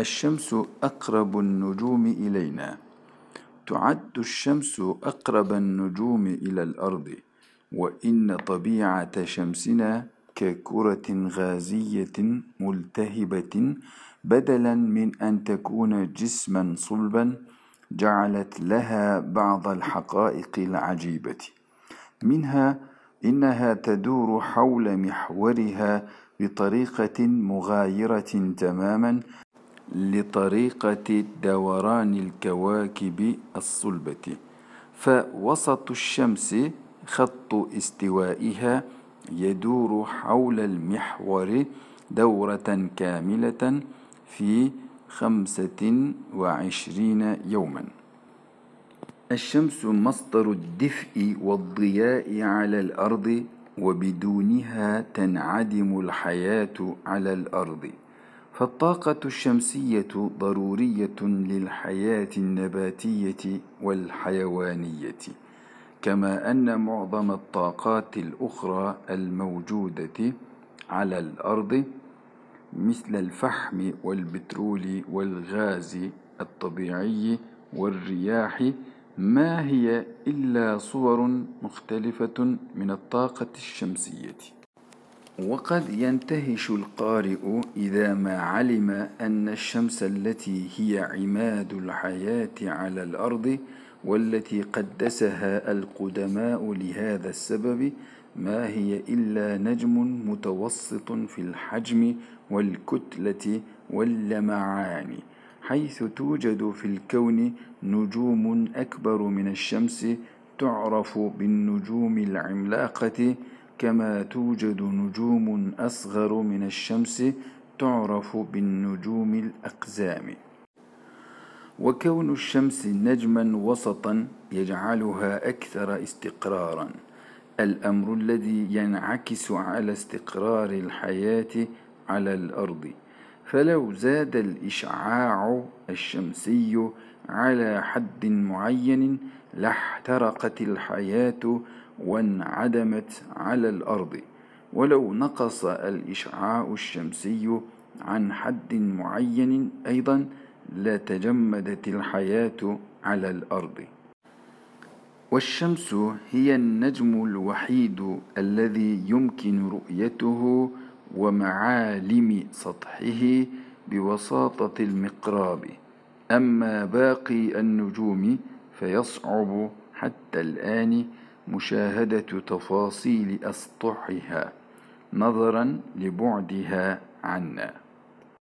الشمس أقرب النجوم إلينا. تعد الشمس أقرب النجوم إلى الأرض. وإن طبيعة شمسنا ككرة غازية ملتهبة بدلا من أن تكون جسما صلبا جعلت لها بعض الحقائق العجيبة. منها إنها تدور حول محورها بطريقة مغايرة تماما لطريقة دوران الكواكب الصلبة. فوسط الشمس خط استوائها يدور حول المحور دورة كاملة في خمسة وعشرين يوما. الشمس مصدر الدفء والضياء على الأرض وبدونها تنعدم الحياة على الأرض. فالطاقة الشمسية ضرورية للحياة النباتية والحيوانية كما أن معظم الطاقات الأخرى الموجودة على الأرض مثل الفحم والبترول والغاز الطبيعي والرياح ما هي إلا صور مختلفة من الطاقة الشمسية. وقد ينتهش القارئ إذا ما علم أن الشمس التي هي عماد الحياة على الأرض والتي قدسها القدماء لهذا السبب ما هي إلا نجم متوسط في الحجم والكتلة واللمعان حيث توجد في الكون نجوم أكبر من الشمس تعرف بالنجوم العملاقة كما توجد نجوم أصغر من الشمس تعرف بالنجوم الأقزام. وكون الشمس نجما وسطا يجعلها أكثر استقرارا. الأمر الذي ينعكس على استقرار الحياة على الأرض. فلو زاد الإشعاع الشمسي على حد معين لاحترقت الحياة وانعدمت على الأرض. ولو نقص الإشعاع الشمسي عن حد معين أيضا لتجمدت الحياة على الأرض. والشمس هي النجم الوحيد الذي يمكن رؤيته ومعالم سطحه بوساطة المقراب. أما باقي النجوم فيصعب حتى الآن مشاهدة تفاصيل أسطحها نظرا لبعدها عنا.